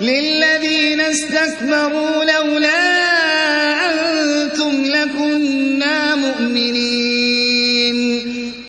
للذين استكبروا لولا أنتم لكنا مؤمنين.